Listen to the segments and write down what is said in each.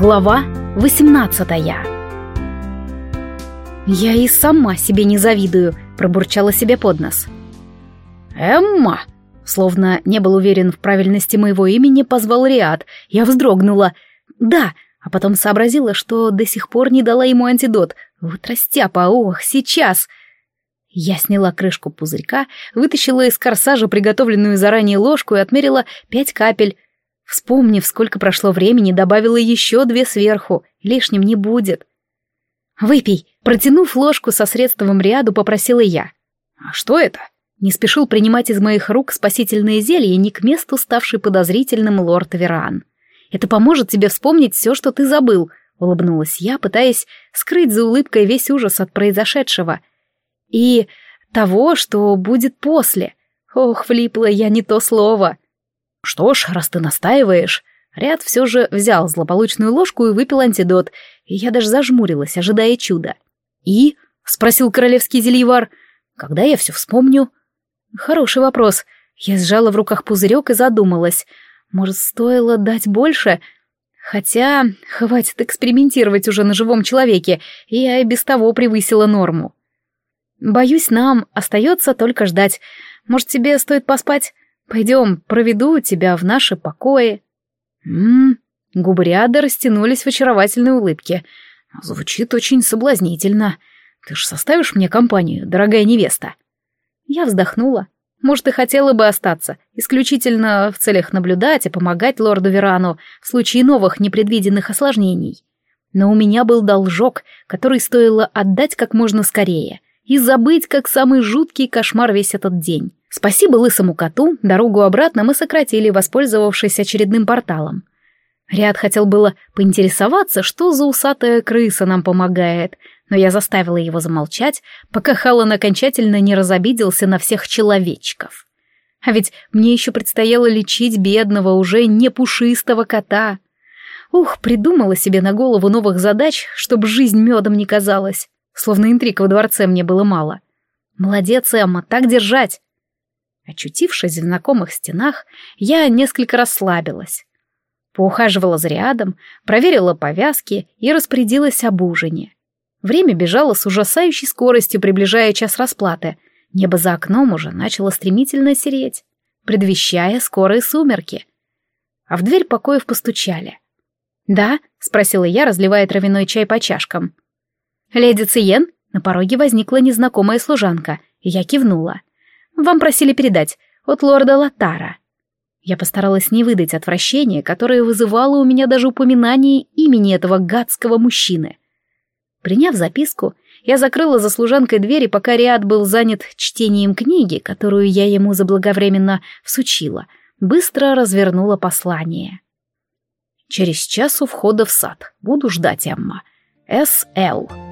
Глава 18 «Я и сама себе не завидую», — пробурчала себе под нос. «Эмма!» Словно не был уверен в правильности моего имени, позвал Риад. Я вздрогнула. «Да!» А потом сообразила, что до сих пор не дала ему антидот. Вот растяпа, ох, сейчас! Я сняла крышку пузырька, вытащила из корсажа приготовленную заранее ложку и отмерила пять капель. Вспомнив, сколько прошло времени, добавила еще две сверху. Лишним не будет. «Выпей!» Протянув ложку со средством ряду, попросила я. «А что это?» Не спешил принимать из моих рук спасительные зелья, не к месту ставший подозрительным лорд Веран. «Это поможет тебе вспомнить все, что ты забыл», — улыбнулась я, пытаясь скрыть за улыбкой весь ужас от произошедшего. «И того, что будет после. Ох, влипла я не то слово». «Что ж, раз ты настаиваешь...» Ряд все же взял злополучную ложку и выпил антидот, и я даже зажмурилась, ожидая чуда. «И?» — спросил королевский зельевар. «Когда я все вспомню?» «Хороший вопрос». Я сжала в руках пузырек и задумалась. Может, стоило дать больше? Хотя, хватит экспериментировать уже на живом человеке, и я и без того превысила норму. Боюсь, нам остается только ждать. Может, тебе стоит поспать? Пойдем, проведу тебя в наши покои. Ммм, губы ряда растянулись в очаровательной улыбке. Звучит очень соблазнительно. Ты ж составишь мне компанию, дорогая невеста? Я вздохнула. Может, и хотела бы остаться, исключительно в целях наблюдать и помогать лорду Верану в случае новых непредвиденных осложнений. Но у меня был должок, который стоило отдать как можно скорее и забыть, как самый жуткий кошмар весь этот день. Спасибо лысому коту, дорогу обратно мы сократили, воспользовавшись очередным порталом. Ряд хотел было поинтересоваться, что за усатая крыса нам помогает, но я заставила его замолчать, пока Халан окончательно не разобиделся на всех человечков. А ведь мне еще предстояло лечить бедного, уже не пушистого кота. Ух, придумала себе на голову новых задач, чтобы жизнь медом не казалась. Словно интриг во дворце мне было мало. Молодец, Эмма, так держать. Очутившись в знакомых стенах, я несколько расслабилась. Поухаживала за рядом, проверила повязки и распорядилась об ужине. Время бежало с ужасающей скоростью, приближая час расплаты. Небо за окном уже начало стремительно сереть, предвещая скорые сумерки. А в дверь покоев постучали. «Да?» — спросила я, разливая травяной чай по чашкам. «Леди Циен?» — на пороге возникла незнакомая служанка, и я кивнула. Вам просили передать. От лорда Латара. Я постаралась не выдать отвращения, которое вызывало у меня даже упоминание имени этого гадского мужчины. Приняв записку, я закрыла за служанкой дверь, пока Риад был занят чтением книги, которую я ему заблаговременно всучила, быстро развернула послание. «Через час у входа в сад. Буду ждать, Эмма. С.Л.»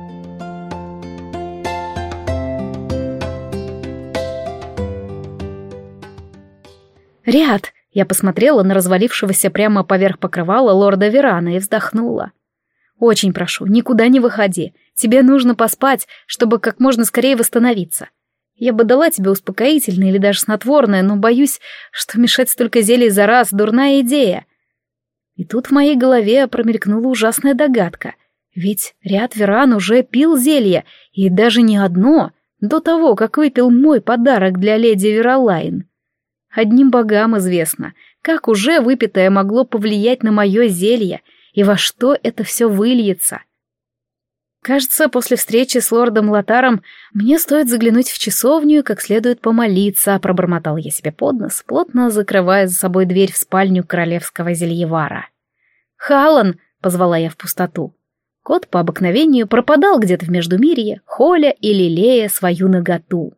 «Ряд!» — я посмотрела на развалившегося прямо поверх покрывала лорда Верана и вздохнула. «Очень прошу, никуда не выходи. Тебе нужно поспать, чтобы как можно скорее восстановиться. Я бы дала тебе успокоительное или даже снотворное, но боюсь, что мешать столько зелий за раз — дурная идея». И тут в моей голове промелькнула ужасная догадка. Ведь ряд Веран уже пил зелье, и даже не одно, до того, как выпил мой подарок для леди Веролайн. Одним богам известно, как уже выпитое могло повлиять на мое зелье и во что это все выльется. Кажется, после встречи с лордом Лотаром мне стоит заглянуть в часовню и как следует помолиться, пробормотал я себе под нос, плотно закрывая за собой дверь в спальню королевского зельевара. «Халан!» — позвала я в пустоту. Кот по обыкновению пропадал где-то в Междумирье, холя и лелея свою наготу.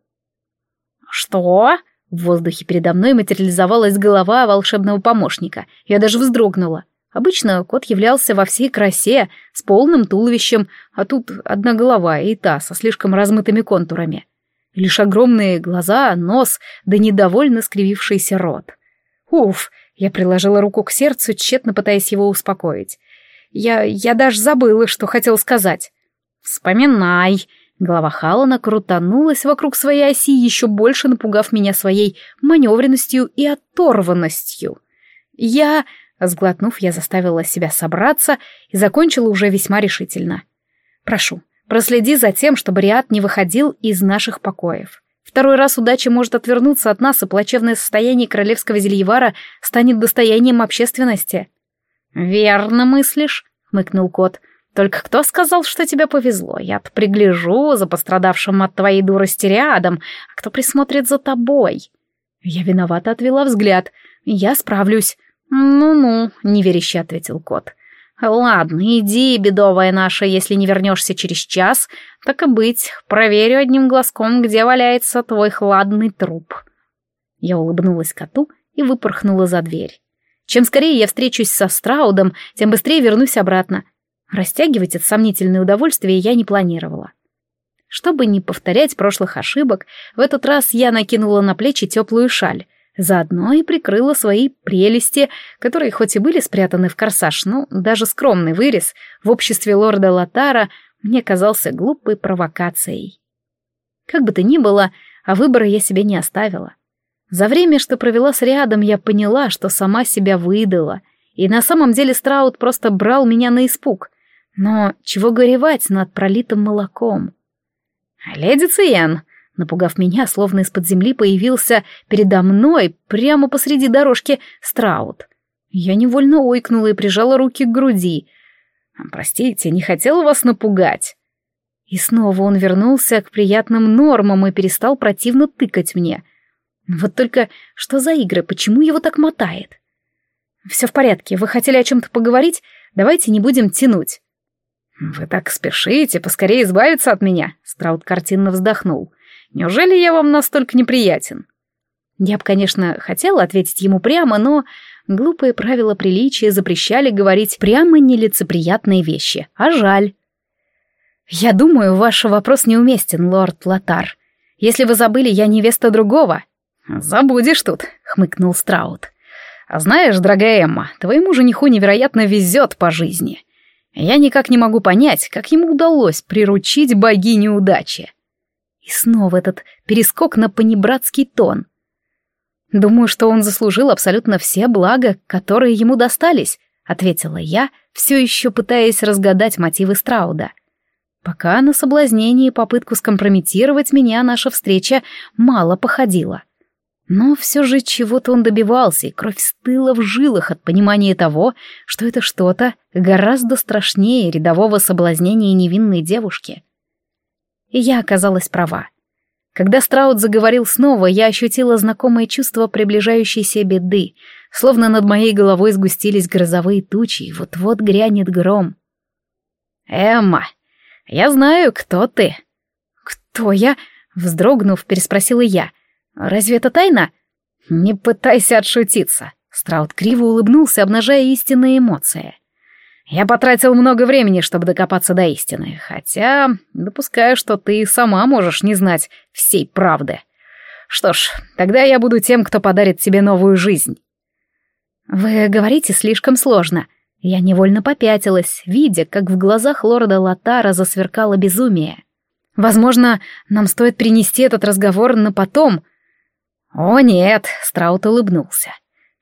«Что?» В воздухе передо мной материализовалась голова волшебного помощника. Я даже вздрогнула. Обычно кот являлся во всей красе, с полным туловищем, а тут одна голова и та со слишком размытыми контурами. Лишь огромные глаза, нос, да недовольно скривившийся рот. Уф, я приложила руку к сердцу, тщетно пытаясь его успокоить. Я... я даже забыла, что хотел сказать. «Вспоминай», Голова Халана крутанулась вокруг своей оси, еще больше напугав меня своей маневренностью и оторванностью. Я... Сглотнув, я заставила себя собраться и закончила уже весьма решительно. «Прошу, проследи за тем, чтобы Риад не выходил из наших покоев. Второй раз удача может отвернуться от нас, и плачевное состояние королевского зельевара станет достоянием общественности». «Верно мыслишь», — хмыкнул кот. «Только кто сказал, что тебе повезло? Я-то пригляжу за пострадавшим от твоей дурости рядом, а кто присмотрит за тобой?» Я виновато отвела взгляд. «Я справлюсь». «Ну-ну», — неверяще ответил кот. «Ладно, иди, бедовая наша, если не вернешься через час, так и быть, проверю одним глазком, где валяется твой хладный труп». Я улыбнулась коту и выпорхнула за дверь. Чем скорее я встречусь со Страудом, тем быстрее вернусь обратно. Растягивать это сомнительное удовольствие я не планировала. Чтобы не повторять прошлых ошибок, в этот раз я накинула на плечи теплую шаль, Заодно и прикрыла свои прелести, которые хоть и были спрятаны в корсаж, но даже скромный вырез в обществе лорда Латара мне казался глупой провокацией. Как бы то ни было, а выбора я себе не оставила. За время, что провела с рядом, я поняла, что сама себя выдала, и на самом деле Страут просто брал меня на испуг. Но чего горевать над пролитым молоком? «Леди Циен!» Напугав меня, словно из-под земли появился передо мной, прямо посреди дорожки, страут. Я невольно ойкнула и прижала руки к груди. «Простите, не хотела вас напугать». И снова он вернулся к приятным нормам и перестал противно тыкать мне. Вот только что за игры, почему его так мотает? «Все в порядке, вы хотели о чем-то поговорить? Давайте не будем тянуть». «Вы так спешите, поскорее избавиться от меня», — Страут картинно вздохнул. Неужели я вам настолько неприятен?» Я бы, конечно, хотела ответить ему прямо, но глупые правила приличия запрещали говорить прямо нелицеприятные вещи, а жаль. «Я думаю, ваш вопрос неуместен, лорд Латар. Если вы забыли, я невеста другого». «Забудешь тут», — хмыкнул Страут. «А знаешь, дорогая Эмма, твоему жениху невероятно везет по жизни. Я никак не могу понять, как ему удалось приручить богиню удачи. И снова этот перескок на понебратский тон. «Думаю, что он заслужил абсолютно все блага, которые ему достались», — ответила я, все еще пытаясь разгадать мотивы Страуда. Пока на соблазнение и попытку скомпрометировать меня наша встреча мало походила. Но все же чего-то он добивался, и кровь стыла в жилах от понимания того, что это что-то гораздо страшнее рядового соблазнения невинной девушки. И я оказалась права. Когда Страут заговорил снова, я ощутила знакомое чувство приближающейся беды, словно над моей головой сгустились грозовые тучи, и вот-вот грянет гром. «Эмма, я знаю, кто ты». «Кто я?» — вздрогнув, переспросила я. «Разве это тайна?» «Не пытайся отшутиться», — Страут криво улыбнулся, обнажая истинные эмоции. Я потратил много времени, чтобы докопаться до истины, хотя допускаю, что ты сама можешь не знать всей правды. Что ж, тогда я буду тем, кто подарит тебе новую жизнь. Вы говорите слишком сложно. Я невольно попятилась, видя, как в глазах лорда Латара засверкало безумие. Возможно, нам стоит принести этот разговор на потом. О нет, Страут улыбнулся.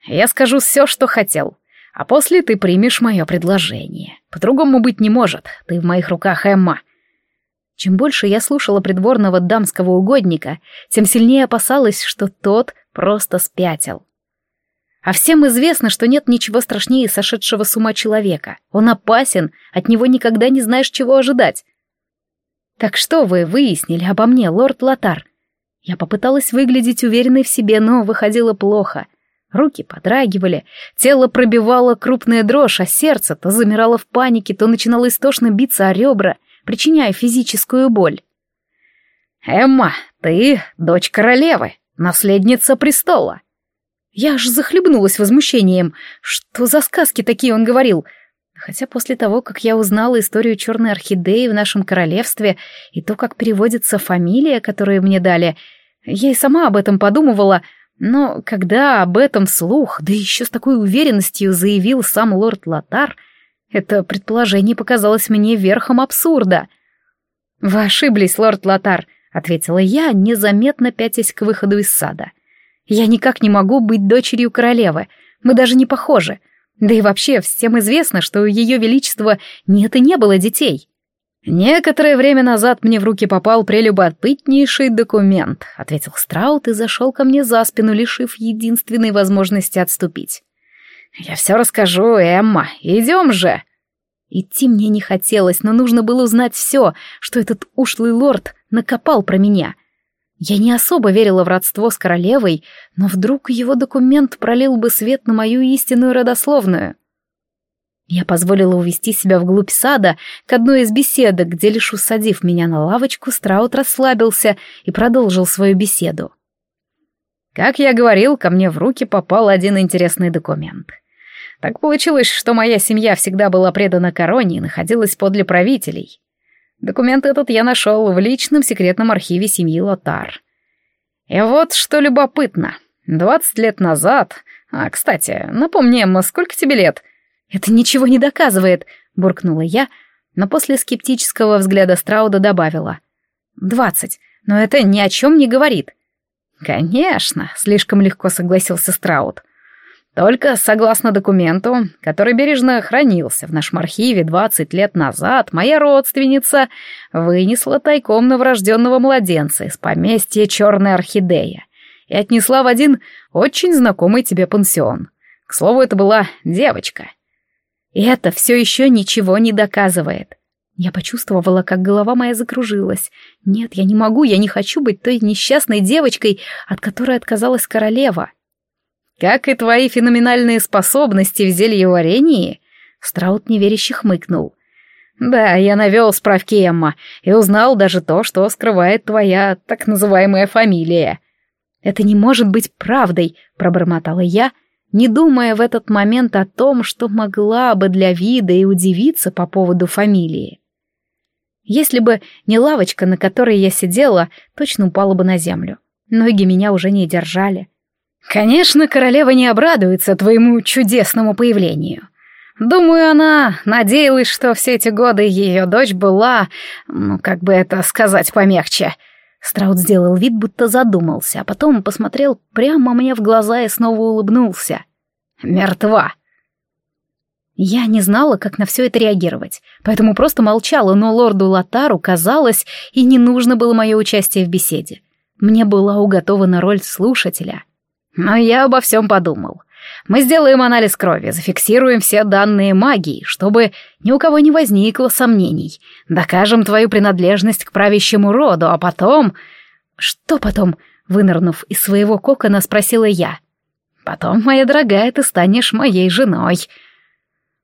Я скажу все, что хотел. А после ты примешь мое предложение. По-другому быть не может. Ты в моих руках, Эмма. Чем больше я слушала придворного дамского угодника, тем сильнее опасалась, что тот просто спятил. А всем известно, что нет ничего страшнее сошедшего с ума человека. Он опасен, от него никогда не знаешь, чего ожидать. Так что вы выяснили обо мне, лорд Латар? Я попыталась выглядеть уверенной в себе, но выходило плохо — Руки подрагивали, тело пробивало крупная дрожь, а сердце то замирало в панике, то начинало истошно биться о ребра, причиняя физическую боль. «Эмма, ты дочь королевы, наследница престола». Я аж захлебнулась возмущением. Что за сказки такие он говорил? Хотя после того, как я узнала историю черной орхидеи в нашем королевстве и то, как переводится фамилия, которую мне дали, я и сама об этом подумывала — но когда об этом вслух, да еще с такой уверенностью заявил сам лорд Латар, это предположение показалось мне верхом абсурда. «Вы ошиблись, лорд Латар», — ответила я, незаметно пятясь к выходу из сада. «Я никак не могу быть дочерью королевы. Мы даже не похожи. Да и вообще, всем известно, что у Ее Величества нет и не было детей. «Некоторое время назад мне в руки попал прелюбопытнейший документ», — ответил Страут и зашел ко мне за спину, лишив единственной возможности отступить. «Я все расскажу, Эмма, идем же!» Идти мне не хотелось, но нужно было узнать все, что этот ушлый лорд накопал про меня. Я не особо верила в родство с королевой, но вдруг его документ пролил бы свет на мою истинную родословную. Я позволила увести себя вглубь сада к одной из беседок, где, лишь усадив меня на лавочку, Страут расслабился и продолжил свою беседу. Как я говорил, ко мне в руки попал один интересный документ. Так получилось, что моя семья всегда была предана короне и находилась подле правителей. Документ этот я нашел в личном секретном архиве семьи Лотар. И вот что любопытно. Двадцать лет назад... А, кстати, напомни, Эмма, сколько тебе лет? «Это ничего не доказывает», — буркнула я, но после скептического взгляда Страуда добавила. «Двадцать, но это ни о чем не говорит». «Конечно», — слишком легко согласился Страуд. «Только согласно документу, который бережно хранился в нашем архиве двадцать лет назад, моя родственница вынесла тайком новорожденного младенца из поместья Черная Орхидея и отнесла в один очень знакомый тебе пансион. К слову, это была девочка». И это все еще ничего не доказывает. Я почувствовала, как голова моя закружилась. Нет, я не могу, я не хочу быть той несчастной девочкой, от которой отказалась королева. Как и твои феноменальные способности в зельеварении, Страут неверяще хмыкнул. Да, я навел справки Эмма и узнал даже то, что скрывает твоя так называемая фамилия. Это не может быть правдой, пробормотала я, — не думая в этот момент о том, что могла бы для вида и удивиться по поводу фамилии. Если бы не лавочка, на которой я сидела, точно упала бы на землю. Ноги меня уже не держали. Конечно, королева не обрадуется твоему чудесному появлению. Думаю, она надеялась, что все эти годы ее дочь была, ну, как бы это сказать помягче. Страут сделал вид, будто задумался, а потом посмотрел прямо мне в глаза и снова улыбнулся. «Мертва!» Я не знала, как на все это реагировать, поэтому просто молчала, но лорду Латару казалось, и не нужно было мое участие в беседе. Мне была уготована роль слушателя. Но я обо всем подумал. Мы сделаем анализ крови, зафиксируем все данные магии, чтобы ни у кого не возникло сомнений. Докажем твою принадлежность к правящему роду, а потом... Что потом? Вынырнув из своего кокона, спросила я. Потом, моя дорогая, ты станешь моей женой.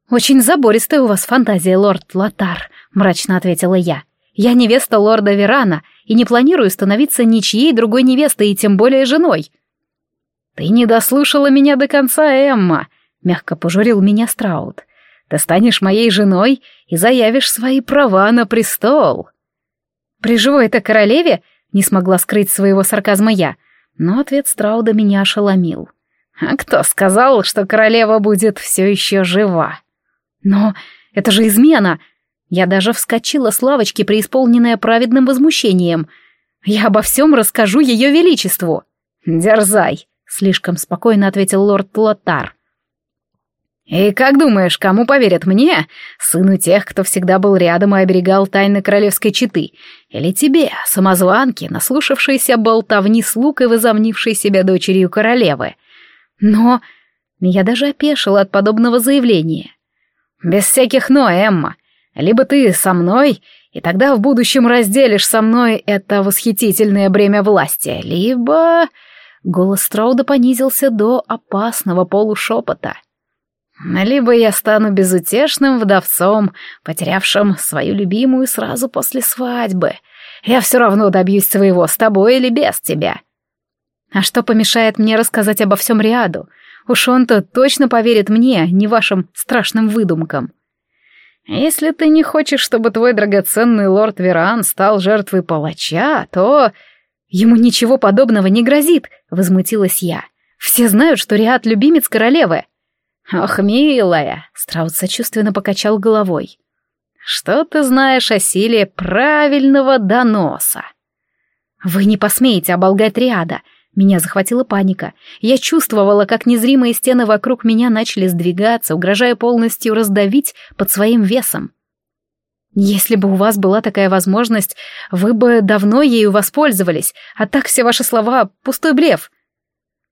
Очень забористая у вас фантазия, лорд Латар, мрачно ответила я. Я невеста лорда Верана и не планирую становиться ничьей другой невестой и тем более женой. «Ты не дослушала меня до конца, Эмма», — мягко пожурил меня Страут. «Ты станешь моей женой и заявишь свои права на престол». «При живой-то королеве?» — не смогла скрыть своего сарказма я, но ответ Страуда меня ошеломил. «А кто сказал, что королева будет все еще жива?» «Но это же измена!» Я даже вскочила с лавочки, преисполненная праведным возмущением. «Я обо всем расскажу ее величеству!» «Дерзай!» Слишком спокойно ответил лорд Лотар. «И как думаешь, кому поверят мне, сыну тех, кто всегда был рядом и оберегал тайны королевской четы, или тебе, самозванке, наслушавшейся болтовни слуг и возомнившей себя дочерью королевы? Но я даже опешила от подобного заявления. Без всяких «но», Эмма. Либо ты со мной, и тогда в будущем разделишь со мной это восхитительное бремя власти, либо...» Голос Строуда понизился до опасного полушепота. «Либо я стану безутешным вдовцом, потерявшим свою любимую сразу после свадьбы. Я все равно добьюсь своего, с тобой или без тебя». «А что помешает мне рассказать обо всем Риаду? Уж он-то точно поверит мне, не вашим страшным выдумкам». «Если ты не хочешь, чтобы твой драгоценный лорд Веран стал жертвой палача, то...» «Ему ничего подобного не грозит», — возмутилась я. «Все знают, что Риат — любимец королевы». «Ох, милая!» — Страут сочувственно покачал головой. «Что ты знаешь о силе правильного доноса?» «Вы не посмеете оболгать Риада», — Меня захватила паника. Я чувствовала, как незримые стены вокруг меня начали сдвигаться, угрожая полностью раздавить под своим весом. Если бы у вас была такая возможность, вы бы давно ею воспользовались, а так все ваши слова — пустой блеф.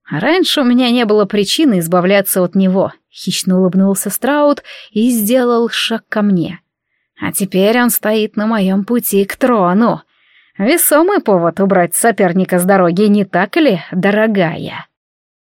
А раньше у меня не было причины избавляться от него. Хищно улыбнулся Страут и сделал шаг ко мне. А теперь он стоит на моем пути к трону. Весомый повод убрать соперника с дороги, не так ли, дорогая?»